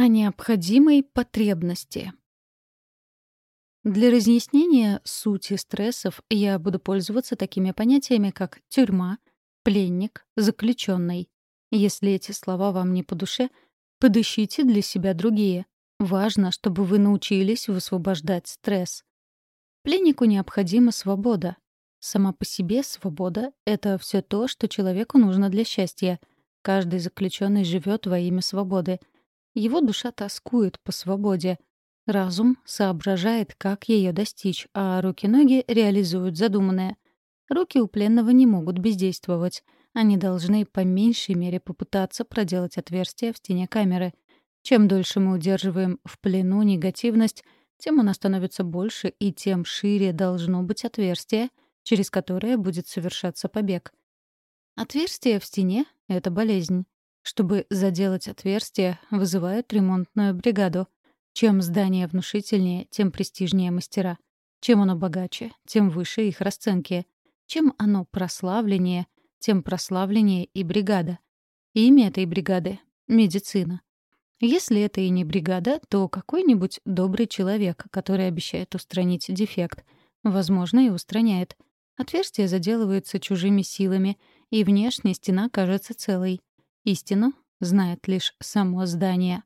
О необходимой потребности. Для разъяснения сути стрессов я буду пользоваться такими понятиями, как тюрьма, пленник, заключенный. Если эти слова вам не по душе, подыщите для себя другие. Важно, чтобы вы научились высвобождать стресс. Пленнику необходима свобода. Сама по себе свобода — это все то, что человеку нужно для счастья. Каждый заключенный живет во имя свободы — его душа тоскует по свободе. Разум соображает, как ее достичь, а руки-ноги реализуют задуманное. Руки у пленного не могут бездействовать. Они должны по меньшей мере попытаться проделать отверстие в стене камеры. Чем дольше мы удерживаем в плену негативность, тем она становится больше, и тем шире должно быть отверстие, через которое будет совершаться побег. Отверстие в стене — это болезнь. Чтобы заделать отверстие, вызывают ремонтную бригаду. Чем здание внушительнее, тем престижнее мастера. Чем оно богаче, тем выше их расценки. Чем оно прославленнее, тем прославленнее и бригада. Имя этой бригады — медицина. Если это и не бригада, то какой-нибудь добрый человек, который обещает устранить дефект. Возможно, и устраняет. Отверстие заделывается чужими силами, и внешняя стена кажется целой. Истину знает лишь само здание.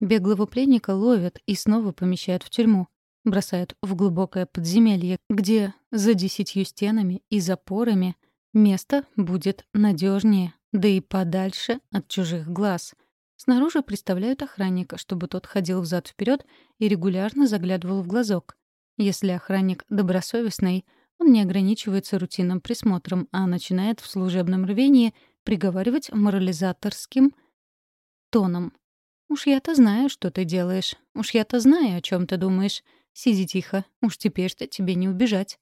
Беглого пленника ловят и снова помещают в тюрьму. Бросают в глубокое подземелье, где за десятью стенами и запорами место будет надежнее, да и подальше от чужих глаз. Снаружи представляют охранника, чтобы тот ходил взад вперед и регулярно заглядывал в глазок. Если охранник добросовестный, он не ограничивается рутинным присмотром, а начинает в служебном рвении — приговаривать морализаторским тоном. «Уж я-то знаю, что ты делаешь. Уж я-то знаю, о чем ты думаешь. Сиди тихо. Уж теперь-то тебе не убежать».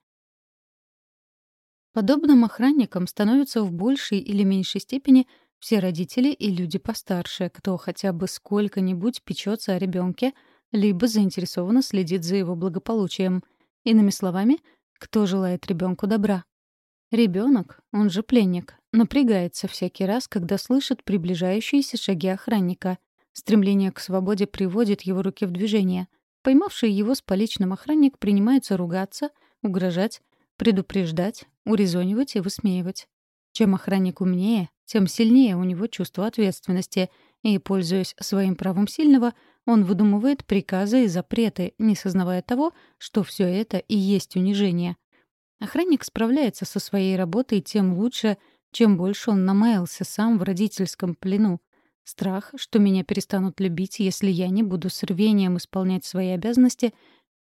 Подобным охранникам становятся в большей или меньшей степени все родители и люди постарше, кто хотя бы сколько-нибудь печется о ребенке, либо заинтересованно следит за его благополучием. Иными словами, кто желает ребенку добра. Ребенок, он же пленник, напрягается всякий раз, когда слышит приближающиеся шаги охранника. Стремление к свободе приводит его руки в движение. Поймавший его с поличным охранник принимается ругаться, угрожать, предупреждать, урезонивать и высмеивать. Чем охранник умнее, тем сильнее у него чувство ответственности, и, пользуясь своим правом сильного, он выдумывает приказы и запреты, не сознавая того, что все это и есть унижение. Охранник справляется со своей работой тем лучше, чем больше он намаялся сам в родительском плену. Страх, что меня перестанут любить, если я не буду с рвением исполнять свои обязанности,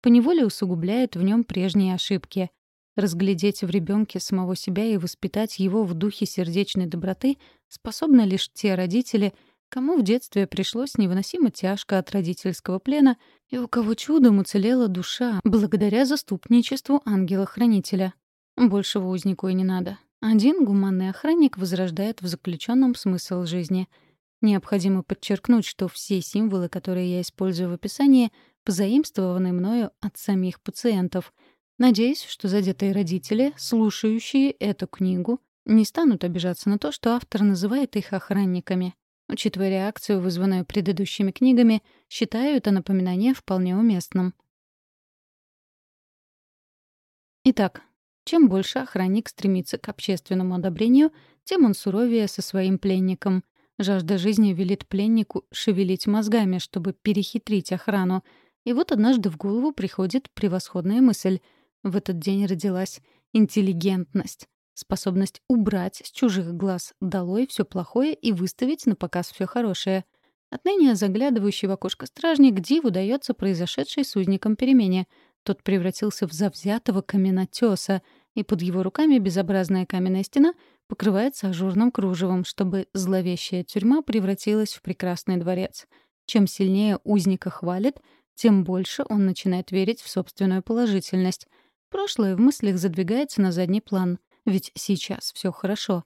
поневоле усугубляет в нем прежние ошибки. Разглядеть в ребенке самого себя и воспитать его в духе сердечной доброты способны лишь те родители, кому в детстве пришлось невыносимо тяжко от родительского плена и у кого чудом уцелела душа благодаря заступничеству ангела-хранителя. Большего узнику и не надо. Один гуманный охранник возрождает в заключенном смысл жизни. Необходимо подчеркнуть, что все символы, которые я использую в описании, позаимствованы мною от самих пациентов. Надеюсь, что задетые родители, слушающие эту книгу, не станут обижаться на то, что автор называет их охранниками. Учитывая реакцию, вызванную предыдущими книгами, считаю это напоминание вполне уместным. Итак, чем больше охранник стремится к общественному одобрению, тем он суровее со своим пленником. Жажда жизни велит пленнику шевелить мозгами, чтобы перехитрить охрану. И вот однажды в голову приходит превосходная мысль. В этот день родилась интеллигентность. Способность убрать с чужих глаз долой все плохое и выставить на показ все хорошее. Отныне заглядывающий в окошко стражник диву дается произошедшей с узником перемене. Тот превратился в завзятого каменотеса, и под его руками безобразная каменная стена покрывается ажурным кружевом, чтобы зловещая тюрьма превратилась в прекрасный дворец. Чем сильнее узника хвалит, тем больше он начинает верить в собственную положительность. Прошлое в мыслях задвигается на задний план. Ведь сейчас все хорошо.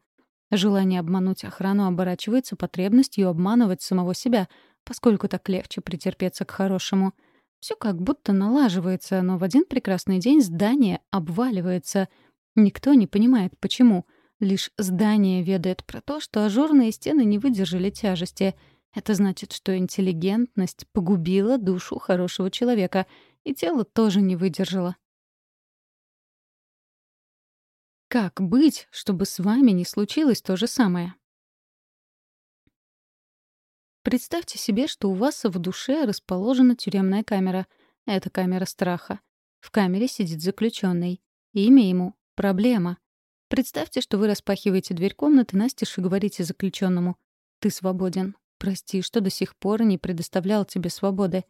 Желание обмануть охрану оборачивается потребностью обманывать самого себя, поскольку так легче претерпеться к хорошему. Все как будто налаживается, но в один прекрасный день здание обваливается. Никто не понимает, почему. Лишь здание ведает про то, что ажурные стены не выдержали тяжести. Это значит, что интеллигентность погубила душу хорошего человека, и тело тоже не выдержало. Как быть, чтобы с вами не случилось то же самое? Представьте себе, что у вас в душе расположена тюремная камера. Это камера страха. В камере сидит заключенный. Имя ему — проблема. Представьте, что вы распахиваете дверь комнаты настежь и говорите заключенному «Ты свободен. Прости, что до сих пор не предоставлял тебе свободы.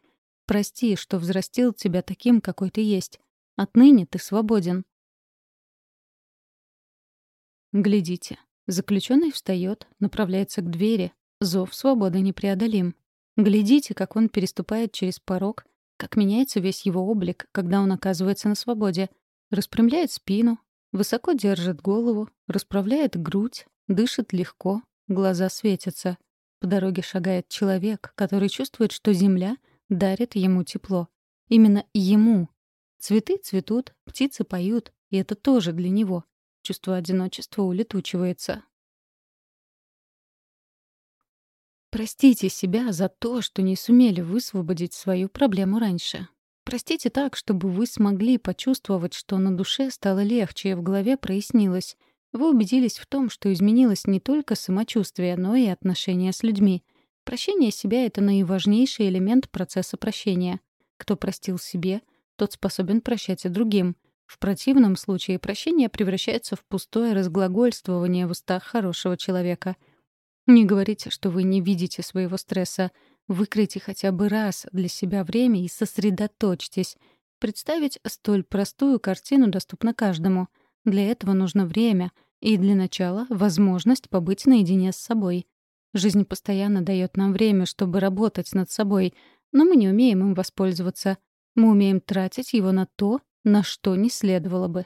Прости, что взрастил тебя таким, какой ты есть. Отныне ты свободен». Глядите. Заключенный встает, направляется к двери. Зов свободы непреодолим. Глядите, как он переступает через порог, как меняется весь его облик, когда он оказывается на свободе. Распрямляет спину, Высоко держит голову, расправляет грудь, дышит легко, глаза светятся. По дороге шагает человек, который чувствует, что земля дарит ему тепло. Именно ему. Цветы цветут, птицы поют, и это тоже для него. Чувство одиночества улетучивается. Простите себя за то, что не сумели высвободить свою проблему раньше. Простите так, чтобы вы смогли почувствовать, что на душе стало легче и в голове прояснилось. Вы убедились в том, что изменилось не только самочувствие, но и отношения с людьми. Прощение себя — это наиважнейший элемент процесса прощения. Кто простил себе, тот способен прощать и другим. В противном случае прощение превращается в пустое разглагольствование в устах хорошего человека. Не говорите, что вы не видите своего стресса — Выкройте хотя бы раз для себя время и сосредоточьтесь. Представить столь простую картину доступно каждому. Для этого нужно время и для начала возможность побыть наедине с собой. Жизнь постоянно дает нам время, чтобы работать над собой, но мы не умеем им воспользоваться. Мы умеем тратить его на то, на что не следовало бы.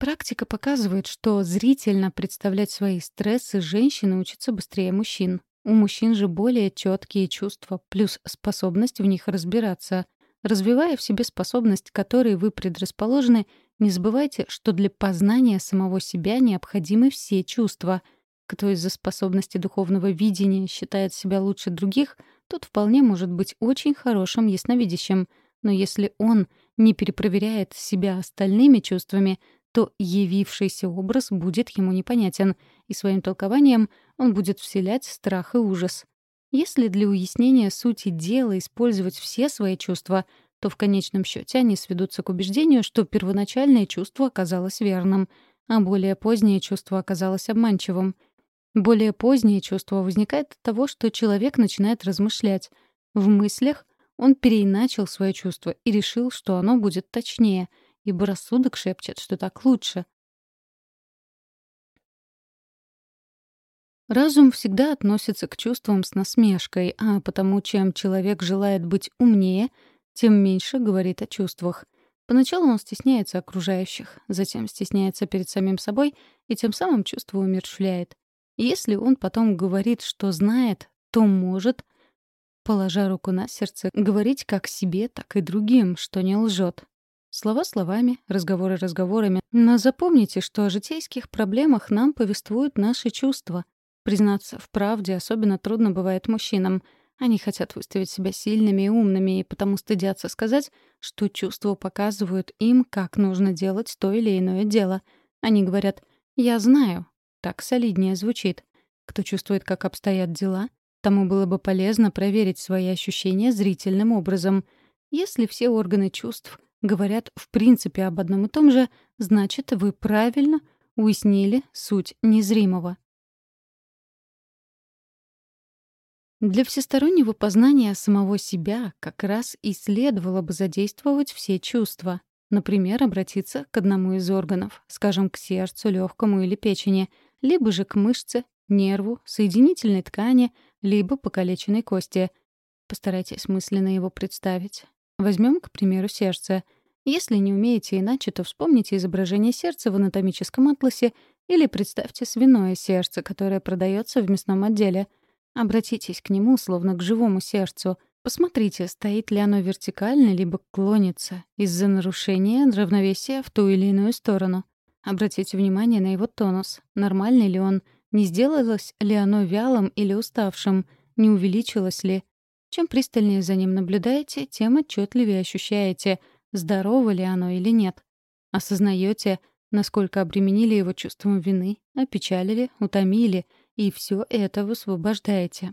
Практика показывает, что зрительно представлять свои стрессы женщины учатся быстрее мужчин. У мужчин же более четкие чувства, плюс способность в них разбираться. Развивая в себе способность, которой вы предрасположены, не забывайте, что для познания самого себя необходимы все чувства. Кто из-за способности духовного видения считает себя лучше других, тот вполне может быть очень хорошим ясновидящим. Но если он не перепроверяет себя остальными чувствами, то явившийся образ будет ему непонятен, и своим толкованием он будет вселять страх и ужас. Если для уяснения сути дела использовать все свои чувства, то в конечном счете они сведутся к убеждению, что первоначальное чувство оказалось верным, а более позднее чувство оказалось обманчивым. Более позднее чувство возникает от того, что человек начинает размышлять. В мыслях он переиначил свое чувство и решил, что оно будет точнее — ибо рассудок шепчет, что так лучше. Разум всегда относится к чувствам с насмешкой, а потому чем человек желает быть умнее, тем меньше говорит о чувствах. Поначалу он стесняется окружающих, затем стесняется перед самим собой и тем самым чувство умерщвляет. если он потом говорит, что знает, то может, положа руку на сердце, говорить как себе, так и другим, что не лжет. Слова словами, разговоры разговорами. Но запомните, что о житейских проблемах нам повествуют наши чувства. Признаться в правде особенно трудно бывает мужчинам. Они хотят выставить себя сильными и умными, и потому стыдятся сказать, что чувства показывают им, как нужно делать то или иное дело. Они говорят «я знаю». Так солиднее звучит. Кто чувствует, как обстоят дела, тому было бы полезно проверить свои ощущения зрительным образом. Если все органы чувств — говорят в принципе об одном и том же, значит, вы правильно уяснили суть незримого. Для всестороннего познания самого себя как раз и следовало бы задействовать все чувства. Например, обратиться к одному из органов, скажем, к сердцу, легкому или печени, либо же к мышце, нерву, соединительной ткани, либо покалеченной кости. Постарайтесь мысленно его представить. Возьмем, к примеру, сердце. Если не умеете иначе, то вспомните изображение сердца в анатомическом атласе или представьте свиное сердце, которое продается в мясном отделе. Обратитесь к нему, словно к живому сердцу. Посмотрите, стоит ли оно вертикально, либо клонится из-за нарушения равновесия в ту или иную сторону. Обратите внимание на его тонус. Нормальный ли он? Не сделалось ли оно вялым или уставшим? Не увеличилось ли? Чем пристальнее за ним наблюдаете, тем отчетливее ощущаете, здорово ли оно или нет. Осознаете, насколько обременили его чувством вины, опечалили, утомили, и все это высвобождаете.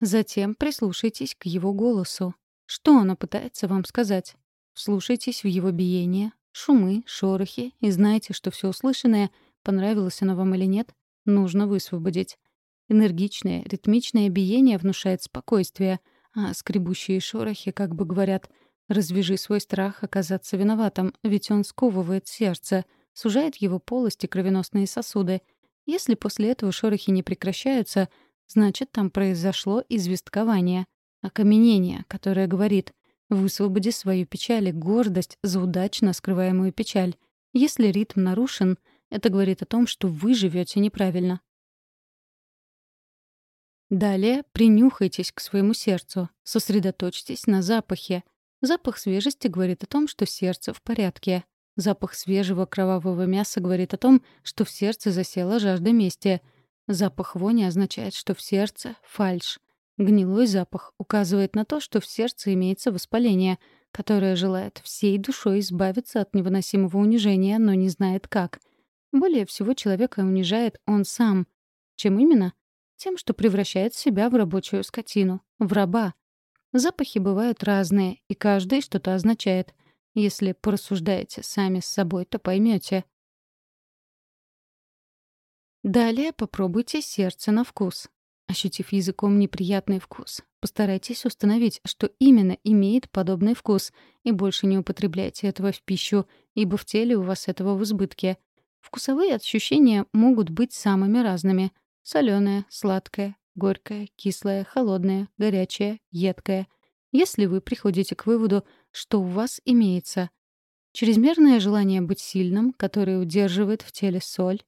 Затем прислушайтесь к его голосу. Что оно пытается вам сказать? Вслушайтесь в его биение, шумы, шорохи и знайте, что все услышанное, понравилось оно вам или нет, нужно высвободить. Энергичное, ритмичное биение внушает спокойствие, а скребущие шорохи как бы говорят «развяжи свой страх оказаться виноватым, ведь он сковывает сердце», сужает его полости кровеносные сосуды. Если после этого шорохи не прекращаются, значит, там произошло известкование, окаменение, которое говорит «высвободи свою печаль и гордость за удачно скрываемую печаль». Если ритм нарушен, это говорит о том, что вы живете неправильно. Далее принюхайтесь к своему сердцу, сосредоточьтесь на запахе. Запах свежести говорит о том, что сердце в порядке. Запах свежего кровавого мяса говорит о том, что в сердце засела жажда мести. Запах вони означает, что в сердце — фальшь. Гнилой запах указывает на то, что в сердце имеется воспаление, которое желает всей душой избавиться от невыносимого унижения, но не знает как. Более всего человека унижает он сам. Чем именно? Тем, что превращает себя в рабочую скотину, в раба. Запахи бывают разные, и каждый что-то означает. Если порассуждаете сами с собой, то поймете. Далее попробуйте сердце на вкус. Ощутив языком неприятный вкус, постарайтесь установить, что именно имеет подобный вкус, и больше не употребляйте этого в пищу, ибо в теле у вас этого в избытке. Вкусовые ощущения могут быть самыми разными. Соленое, сладкое, горькое, кислое, холодное, горячее, едкое. Если вы приходите к выводу, что у вас имеется чрезмерное желание быть сильным, которое удерживает в теле соль,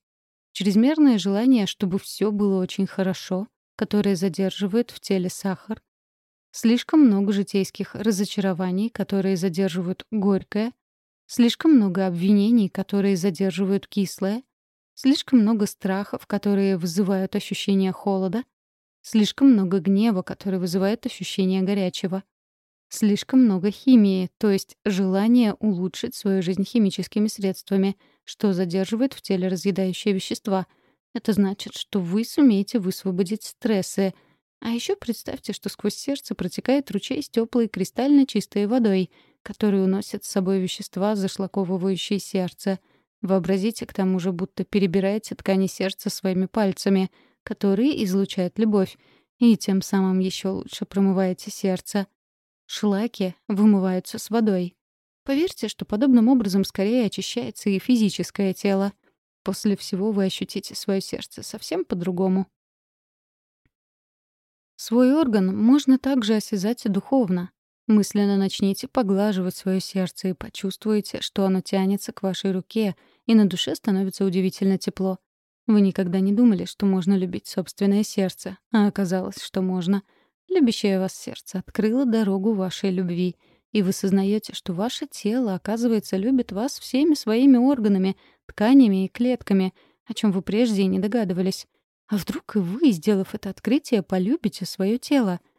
чрезмерное желание, чтобы все было очень хорошо, которое задерживает в теле сахар, слишком много житейских разочарований, которые задерживают горькое, слишком много обвинений, которые задерживают кислое, Слишком много страхов, которые вызывают ощущение холода. Слишком много гнева, который вызывает ощущение горячего. Слишком много химии, то есть желание улучшить свою жизнь химическими средствами, что задерживает в теле разъедающие вещества. Это значит, что вы сумеете высвободить стрессы. А еще представьте, что сквозь сердце протекает ручей с теплой кристально чистой водой, который уносит с собой вещества, зашлаковывающие сердце — Вообразите к тому же, будто перебираете ткани сердца своими пальцами, которые излучают любовь, и тем самым еще лучше промываете сердце. Шлаки вымываются с водой. Поверьте, что подобным образом скорее очищается и физическое тело. После всего вы ощутите свое сердце совсем по-другому. Свой орган можно также осязать духовно. Мысленно начните поглаживать свое сердце и почувствуете, что оно тянется к вашей руке — и на душе становится удивительно тепло. Вы никогда не думали, что можно любить собственное сердце, а оказалось, что можно. Любящее вас сердце открыло дорогу вашей любви, и вы сознаете, что ваше тело, оказывается, любит вас всеми своими органами, тканями и клетками, о чем вы прежде и не догадывались. А вдруг и вы, сделав это открытие, полюбите свое тело —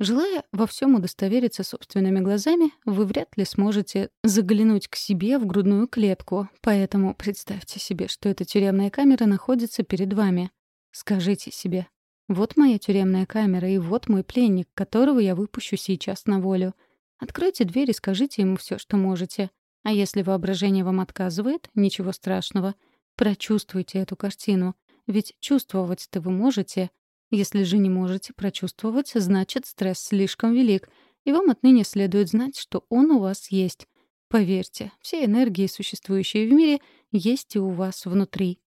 Желая во всем удостовериться собственными глазами, вы вряд ли сможете заглянуть к себе в грудную клетку, поэтому представьте себе, что эта тюремная камера находится перед вами. Скажите себе, вот моя тюремная камера и вот мой пленник, которого я выпущу сейчас на волю. Откройте дверь и скажите ему все, что можете. А если воображение вам отказывает, ничего страшного. Прочувствуйте эту картину. Ведь чувствовать-то вы можете, если же не можете прочувствовать, значит, стресс слишком велик, и вам отныне следует знать, что он у вас есть. Поверьте, все энергии, существующие в мире, есть и у вас внутри.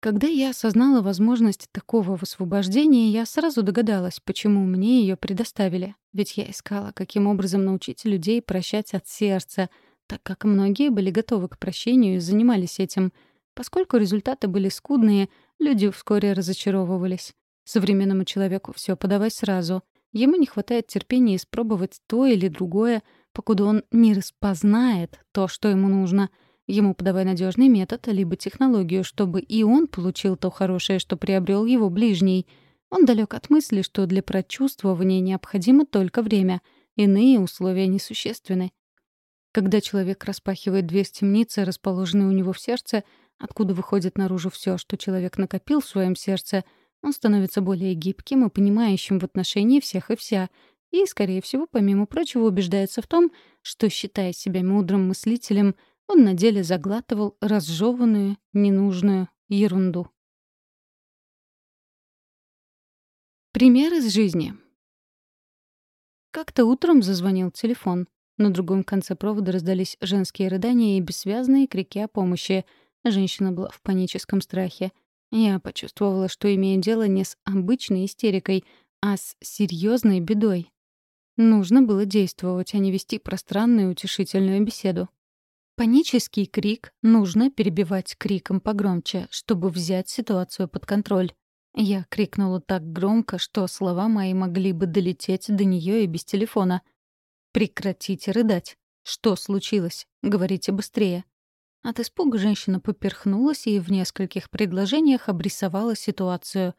Когда я осознала возможность такого высвобождения, я сразу догадалась, почему мне ее предоставили. Ведь я искала, каким образом научить людей прощать от сердца, так как многие были готовы к прощению и занимались этим. Поскольку результаты были скудные, Люди вскоре разочаровывались. Современному человеку все подавай сразу. Ему не хватает терпения испробовать то или другое, покуда он не распознает то, что ему нужно. Ему подавай надежный метод, либо технологию, чтобы и он получил то хорошее, что приобрел его ближний. Он далек от мысли, что для прочувствования необходимо только время. Иные условия несущественны. Когда человек распахивает дверь темницы, расположенной у него в сердце, откуда выходит наружу все, что человек накопил в своем сердце, он становится более гибким и понимающим в отношении всех и вся, и, скорее всего, помимо прочего, убеждается в том, что, считая себя мудрым мыслителем, он на деле заглатывал разжеванную, ненужную ерунду. Пример из жизни. Как-то утром зазвонил телефон. На другом конце провода раздались женские рыдания и бессвязные крики о помощи. Женщина была в паническом страхе. Я почувствовала, что имею дело не с обычной истерикой, а с серьезной бедой. Нужно было действовать, а не вести пространную утешительную беседу. Панический крик нужно перебивать криком погромче, чтобы взять ситуацию под контроль. Я крикнула так громко, что слова мои могли бы долететь до нее и без телефона. «Прекратите рыдать. Что случилось? Говорите быстрее». От испуга женщина поперхнулась и в нескольких предложениях обрисовала ситуацию.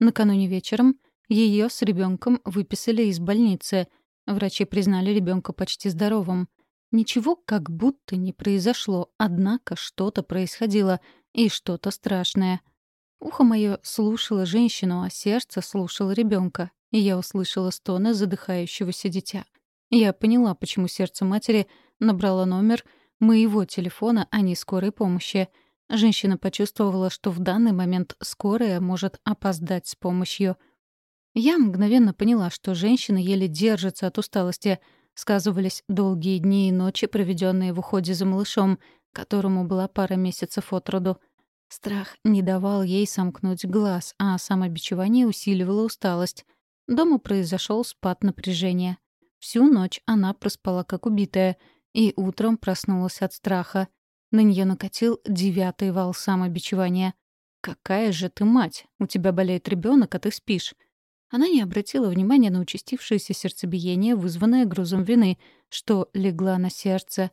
Накануне вечером ее с ребенком выписали из больницы. Врачи признали ребенка почти здоровым. Ничего как будто не произошло, однако что-то происходило, и что-то страшное. Ухо мое слушало женщину, а сердце слушало ребенка, и я услышала стоны задыхающегося дитя. Я поняла, почему сердце матери набрало номер моего телефона, а не скорой помощи. Женщина почувствовала, что в данный момент скорая может опоздать с помощью. Я мгновенно поняла, что женщина еле держится от усталости — Сказывались долгие дни и ночи, проведенные в уходе за малышом, которому была пара месяцев от роду. Страх не давал ей сомкнуть глаз, а самобичевание усиливало усталость. Дома произошел спад напряжения. Всю ночь она проспала как убитая, и утром проснулась от страха. На нее накатил девятый вал самобичевания. «Какая же ты мать! У тебя болеет ребенок, а ты спишь!» Она не обратила внимания на участившееся сердцебиение, вызванное грузом вины, что легла на сердце.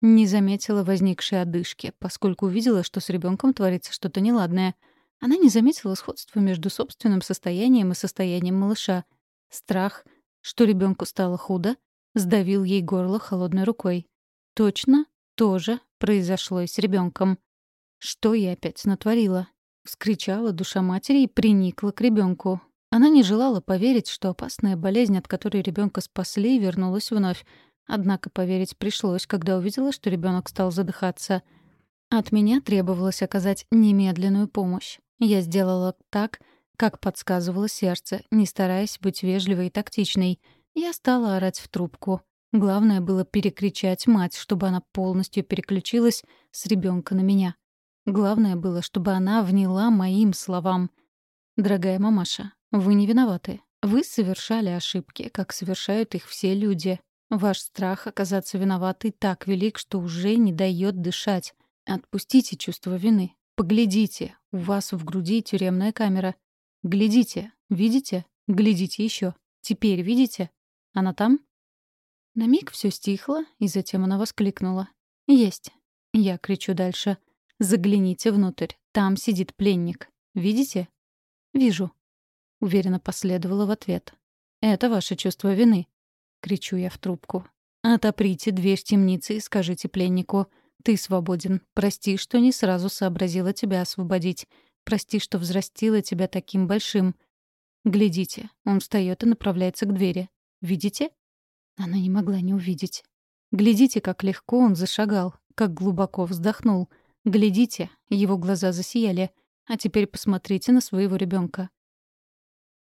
Не заметила возникшей одышки, поскольку увидела, что с ребенком творится что-то неладное. Она не заметила сходства между собственным состоянием и состоянием малыша. Страх, что ребенку стало худо, сдавил ей горло холодной рукой. Точно то же произошло и с ребенком. Что я опять натворила? Вскричала душа матери и приникла к ребенку. Она не желала поверить, что опасная болезнь, от которой ребенка спасли, вернулась вновь. Однако поверить пришлось, когда увидела, что ребенок стал задыхаться. От меня требовалось оказать немедленную помощь. Я сделала так, как подсказывало сердце, не стараясь быть вежливой и тактичной. Я стала орать в трубку. Главное было перекричать мать, чтобы она полностью переключилась с ребенка на меня. Главное было, чтобы она вняла моим словам. «Дорогая мамаша, вы не виноваты. Вы совершали ошибки, как совершают их все люди. Ваш страх оказаться виноватой так велик, что уже не дает дышать. Отпустите чувство вины. Поглядите, у вас в груди тюремная камера. Глядите, видите? Глядите еще. Теперь видите? Она там? На миг все стихло, и затем она воскликнула. «Есть». Я кричу дальше. «Загляните внутрь. Там сидит пленник. Видите?» «Вижу». — уверенно последовала в ответ. «Это ваше чувство вины», — кричу я в трубку. «Отоприте дверь темницы и скажите пленнику. Ты свободен. Прости, что не сразу сообразила тебя освободить. Прости, что взрастила тебя таким большим. Глядите, он встает и направляется к двери. Видите?» Она не могла не увидеть. Глядите, как легко он зашагал, как глубоко вздохнул. Глядите, его глаза засияли. А теперь посмотрите на своего ребенка.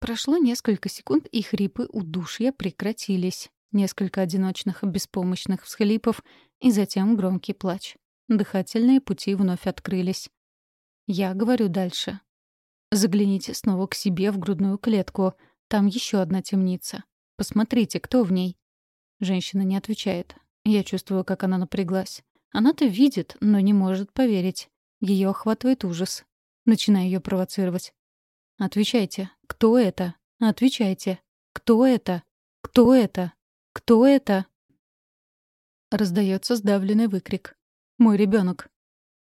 Прошло несколько секунд, и хрипы удушья прекратились. Несколько одиночных беспомощных всхлипов и затем громкий плач. Дыхательные пути вновь открылись. Я говорю дальше. Загляните снова к себе в грудную клетку. Там еще одна темница. Посмотрите, кто в ней. Женщина не отвечает. Я чувствую, как она напряглась. Она-то видит, но не может поверить. Ее охватывает ужас. Начинаю ее провоцировать. Отвечайте, кто это? Отвечайте. Кто это? Кто это? Кто это? Раздается сдавленный выкрик. Мой ребенок.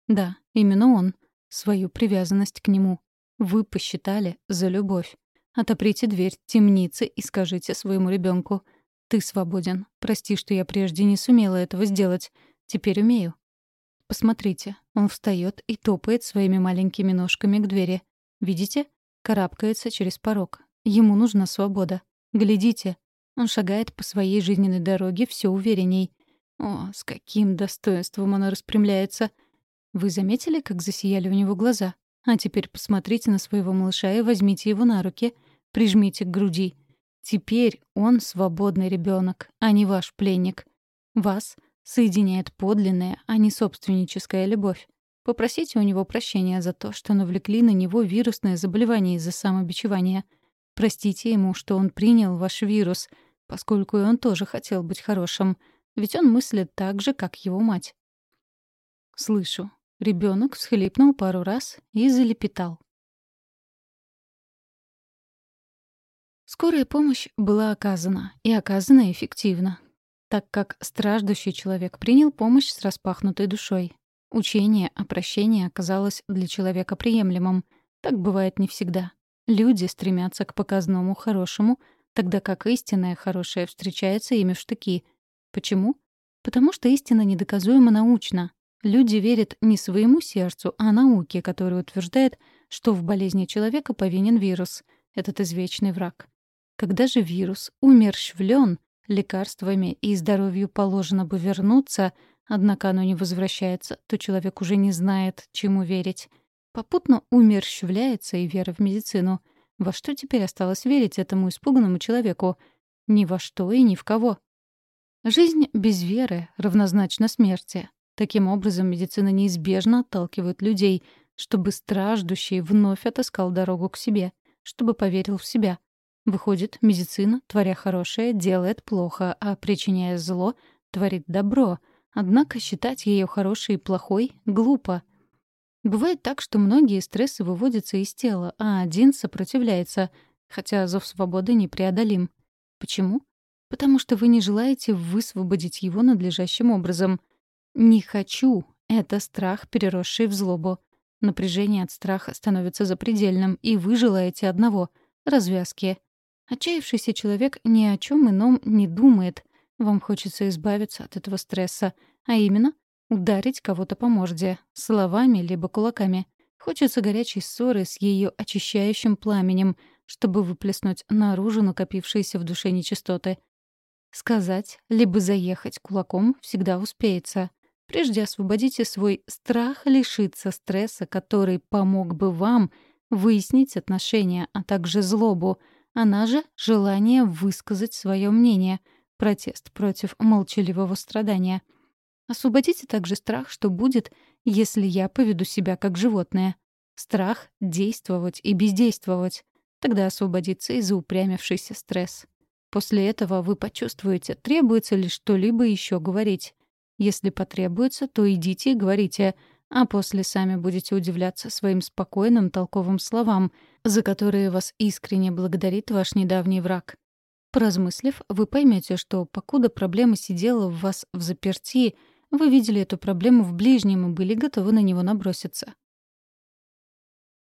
Да, именно он. Свою привязанность к нему. Вы посчитали за любовь. Отоприте дверь темницы и скажите своему ребенку: «Ты свободен. Прости, что я прежде не сумела этого сделать. Теперь умею». Посмотрите, он встает и топает своими маленькими ножками к двери. Видите? Карабкается через порог. Ему нужна свобода. Глядите. Он шагает по своей жизненной дороге все уверенней. О, с каким достоинством она распрямляется. Вы заметили, как засияли у него глаза? А теперь посмотрите на своего малыша и возьмите его на руки, прижмите к груди. Теперь он свободный ребенок, а не ваш пленник. Вас соединяет подлинная, а не собственническая любовь. Попросите у него прощения за то, что навлекли на него вирусное заболевание из-за самобичевания. Простите ему, что он принял ваш вирус, поскольку и он тоже хотел быть хорошим, ведь он мыслит так же, как его мать. Слышу, Ребенок всхлипнул пару раз и залепетал. Скорая помощь была оказана, и оказана эффективно, так как страждущий человек принял помощь с распахнутой душой. Учение о прощении оказалось для человека приемлемым. Так бывает не всегда. Люди стремятся к показному хорошему, тогда как истинное хорошее встречается ими в штыки. Почему? Потому что истина недоказуема научно, Люди верят не своему сердцу, а науке, которая утверждает, что в болезни человека повинен вирус, этот извечный враг. Когда же вирус умерщвлен, лекарствами и здоровью положено бы вернуться, однако оно не возвращается, то человек уже не знает, чему верить. Попутно умерщвляется и вера в медицину. Во что теперь осталось верить этому испуганному человеку? Ни во что и ни в кого. Жизнь без веры равнозначна смерти. Таким образом, медицина неизбежно отталкивает людей, чтобы страждущий вновь отыскал дорогу к себе, чтобы поверил в себя. Выходит, медицина, творя хорошее, делает плохо, а причиняя зло, творит добро. Однако считать ее хорошей и плохой глупо. Бывает так, что многие стрессы выводятся из тела, а один сопротивляется, хотя зов свободы непреодолим. Почему? Потому что вы не желаете высвободить его надлежащим образом — «Не хочу» — это страх, переросший в злобу. Напряжение от страха становится запредельным, и вы желаете одного — развязки. Отчаявшийся человек ни о чем ином не думает. Вам хочется избавиться от этого стресса, а именно ударить кого-то по морде, словами либо кулаками. Хочется горячей ссоры с ее очищающим пламенем, чтобы выплеснуть наружу накопившиеся в душе нечистоты. Сказать, либо заехать кулаком всегда успеется. Прежде освободите свой страх лишиться стресса, который помог бы вам выяснить отношения, а также злобу. Она же — желание высказать свое мнение, протест против молчаливого страдания. Освободите также страх, что будет, если я поведу себя как животное. Страх — действовать и бездействовать. Тогда освободится и заупрямившийся стресс. После этого вы почувствуете, требуется ли что-либо еще говорить. Если потребуется, то идите и говорите, а после сами будете удивляться своим спокойным толковым словам, за которые вас искренне благодарит ваш недавний враг. Поразмыслив, вы поймете, что покуда проблема сидела в вас в заперти, вы видели эту проблему в ближнем и были готовы на него наброситься.